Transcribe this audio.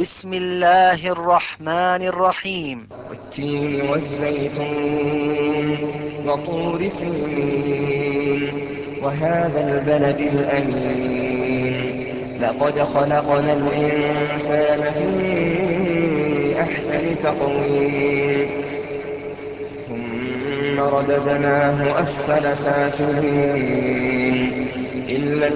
بسم الله الرحمن الرحيم. والتين والزيتون وطور سنين وهذا البلد الأمين. لقد خلقنا الإنسان في أحسن تقويم ثم رددناه أسفل سافلين.